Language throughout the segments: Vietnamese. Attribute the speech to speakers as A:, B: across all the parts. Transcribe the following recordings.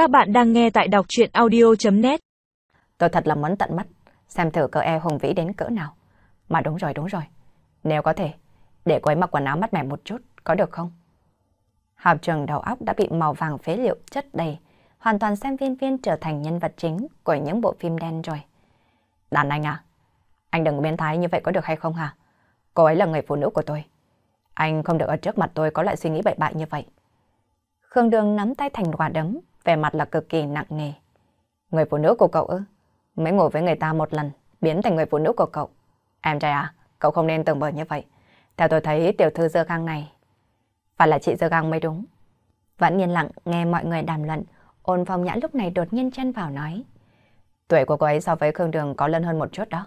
A: Các bạn đang nghe tại đọc chuyện audio.net
B: Tôi thật là muốn tận mắt, xem thử cỡ e hùng vĩ đến cỡ nào. Mà đúng rồi, đúng rồi. Nếu có thể, để cô ấy mặc quần áo mắt mẻ một chút, có được không? Học trường đầu óc đã bị màu vàng phế liệu chất đầy, hoàn toàn xem viên viên trở thành nhân vật chính của những bộ phim đen rồi. Đàn anh à, anh đừng biến thái như vậy có được hay không hả? Cô ấy là người phụ nữ của tôi. Anh không được ở trước mặt tôi có loại suy nghĩ bậy bại như vậy. Khương Đường nắm tay thành quả đấm, vẻ mặt là cực kỳ nặng nề. Người phụ nữ của cậu ư? Mới ngủ với người ta một lần, biến thành người phụ nữ của cậu. Em trai à, cậu không nên tưởng bờ như vậy. Theo tôi thấy tiểu thư dơ gang này, phải là chị dơ gang mới đúng. Vẫn yên lặng nghe mọi người đàm luận, ôn phong nhã lúc này đột nhiên chen vào nói. Tuổi của cô ấy so với Khương Đường có lớn hơn một chút đó.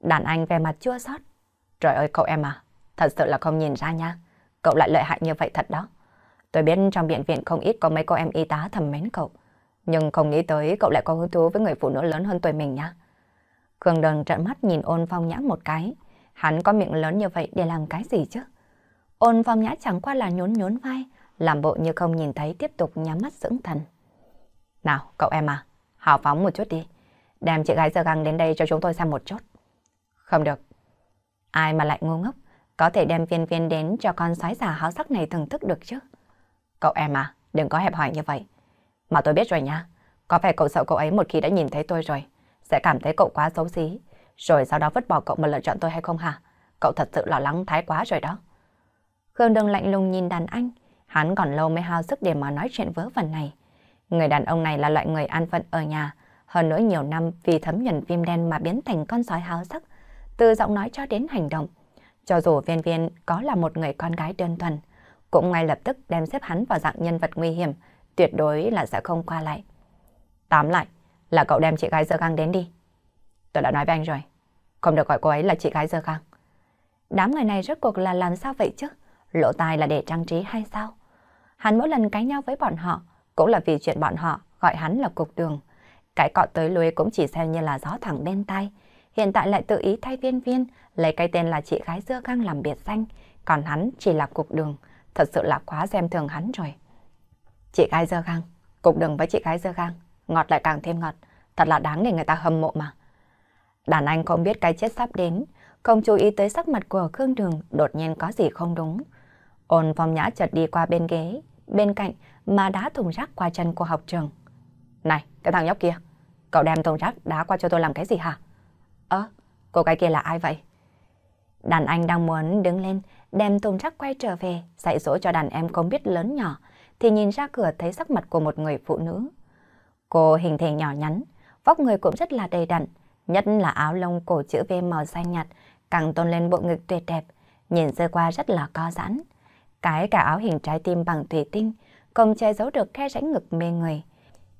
B: Đàn anh về mặt chua xót. Trời ơi cậu em à, thật sự là không nhìn ra nha. Cậu lại lợi hại như vậy thật đó. Tôi biết trong bệnh viện không ít có mấy cô em y tá thầm mến cậu. Nhưng không nghĩ tới cậu lại có hứng thú với người phụ nữ lớn hơn tuổi mình nhá Khương Đường trợn mắt nhìn ôn phong nhã một cái. Hắn có miệng lớn như vậy để làm cái gì chứ? Ôn phong nhã chẳng qua là nhún nhún vai, làm bộ như không nhìn thấy tiếp tục nhắm mắt dưỡng thần. Nào, cậu em à, hào phóng một chút đi. Đem chị gái giờ găng đến đây cho chúng tôi xem một chút. Không được. Ai mà lại ngu ngốc, có thể đem viên viên đến cho con sói già háo sắc này thưởng thức được chứ? Cậu em à, đừng có hẹp hòi như vậy. Mà tôi biết rồi nha, có phải cậu sợ cậu ấy một khi đã nhìn thấy tôi rồi, sẽ cảm thấy cậu quá xấu xí, rồi sau đó vứt bỏ cậu mà lựa chọn tôi hay không hả? Cậu thật sự lo lắng thái quá rồi đó. Khương Đường lạnh lùng nhìn đàn anh, hắn còn lâu mới hao sức để mà nói chuyện vớ vẩn này. Người đàn ông này là loại người an phận ở nhà, hơn nữa nhiều năm vì thấm nhuần phim đen mà biến thành con sói háo sắc, từ giọng nói cho đến hành động. Cho dù viên viên có là một người con gái đơn thuần, cũng ngay lập tức đem xếp hắn vào dạng nhân vật nguy hiểm, tuyệt đối là sẽ không qua lại. Tóm lại, là cậu đem chị gái dơ găng đến đi. Tôi đã nói với anh rồi, không được gọi cô ấy là chị gái dơ găng. Đám người này rốt cuộc là làm sao vậy chứ? lộ tài là để trang trí hay sao? Hắn mỗi lần cãi nhau với bọn họ, cũng là vì chuyện bọn họ gọi hắn là cục đường. Cái cọ tới lui cũng chỉ xem như là gió thẳng bên tay. Hiện tại lại tự ý thay viên viên, lấy cái tên là chị gái dơ găng làm biệt danh, còn hắn chỉ là cục đường thật sự là quá xem thường hắn rồi. Chị gái dơ gang cục đừng với chị gái dơ gang ngọt lại càng thêm ngọt, thật là đáng để người ta hâm mộ mà. Đàn anh không biết cái chết sắp đến, không chú ý tới sắc mặt của Khương Đường đột nhiên có gì không đúng. Ôn phong nhã chợt đi qua bên ghế, bên cạnh mà đá thùng rác qua chân của học trường. Này, cái thằng nhóc kia, cậu đem thùng rác đá qua cho tôi làm cái gì hả? Ơ, cô gái kia là ai vậy? Đàn anh đang muốn đứng lên, đem thùng rác quay trở về, dạy dỗ cho đàn em không biết lớn nhỏ, thì nhìn ra cửa thấy sắc mặt của một người phụ nữ. Cô hình thể nhỏ nhắn, vóc người cũng rất là đầy đặn, nhất là áo lông cổ chữ V màu xanh nhạt, càng tôn lên bộ ngực tuyệt đẹp, nhìn sơ qua rất là co giãn. Cái cả áo hình trái tim bằng thủy tinh, không che giấu được khe rãnh ngực mê người,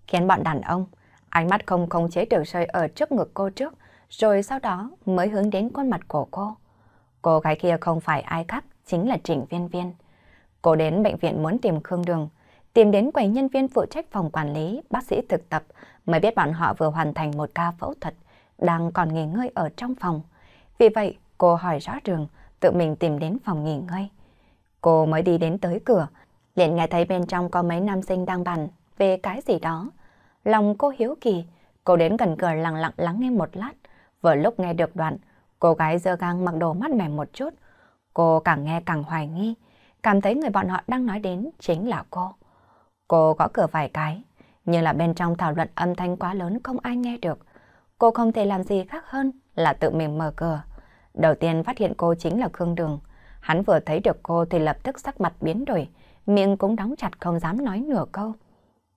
B: khiến bọn đàn ông ánh mắt không không chế được rơi ở trước ngực cô trước, rồi sau đó mới hướng đến khuôn mặt của cô. Cô gái kia không phải ai khác, chính là Trịnh Viên Viên. Cô đến bệnh viện muốn tìm Khương Đường, tìm đến quầy nhân viên phụ trách phòng quản lý, bác sĩ thực tập, mới biết bọn họ vừa hoàn thành một ca phẫu thuật, đang còn nghỉ ngơi ở trong phòng. Vì vậy, cô hỏi rõ trường tự mình tìm đến phòng nghỉ ngơi. Cô mới đi đến tới cửa, liền nghe thấy bên trong có mấy nam sinh đang bàn về cái gì đó. Lòng cô hiếu kỳ, cô đến gần cửa lặng lặng lắng nghe một lát. Vừa lúc nghe được đoạn, cô gái dơ gang mặc đồ mắt mẻ một chút. Cô càng nghe càng hoài nghi, cảm thấy người bọn họ đang nói đến chính là cô. Cô gõ cửa vài cái, nhưng là bên trong thảo luận âm thanh quá lớn không ai nghe được. Cô không thể làm gì khác hơn là tự mình mở cửa. Đầu tiên phát hiện cô chính là Khương Đường. Hắn vừa thấy được cô thì lập tức sắc mặt biến đổi, miệng cũng đóng chặt không dám nói nửa câu.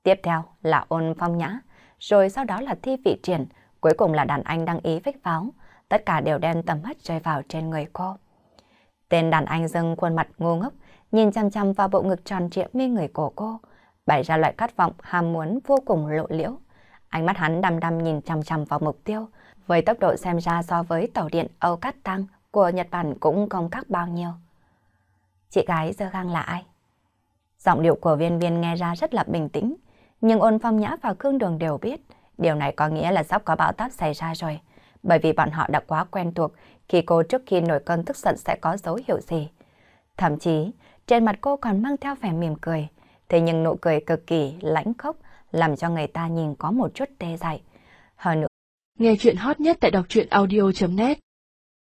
B: Tiếp theo là ôn phong nhã, rồi sau đó là thi vị triển, cuối cùng là đàn anh đăng ý vách pháo. Tất cả đều đem tầm mắt rơi vào trên người cô. Tên đàn anh dâng khuôn mặt ngu ngốc, nhìn chăm chăm vào bộ ngực tròn trịa mê người của cô, bày ra loại khát vọng ham muốn vô cùng lộ liễu. Ánh mắt hắn đăm đăm nhìn chăm chăm vào mục tiêu, với tốc độ xem ra so với tàu điện Âu Cát Tăng của Nhật Bản cũng không khác bao nhiêu. Chị gái dơ gang là ai? Giọng điệu của viên viên nghe ra rất là bình tĩnh, nhưng ôn phong nhã và cương đường đều biết, điều này có nghĩa là sắp có bão táp xảy ra rồi, bởi vì bọn họ đã quá quen thuộc khi cô trước khi nổi cơn tức giận sẽ có dấu hiệu gì. Thậm chí, trên mặt cô còn mang theo vẻ mỉm cười, thế nhưng nụ cười cực kỳ lãnh khốc, làm cho người ta nhìn có một chút tê dại. Hơn nữa,
A: Nghe chuyện hot nhất tại đọc truyện audio.net